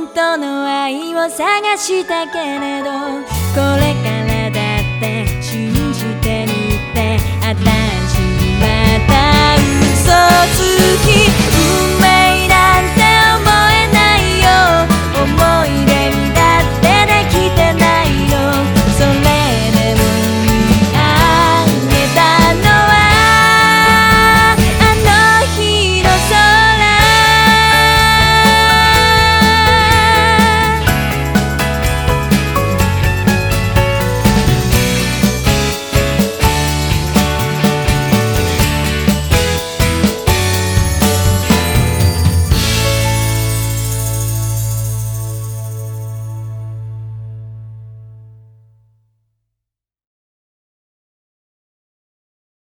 本当の愛を探したけれどこれから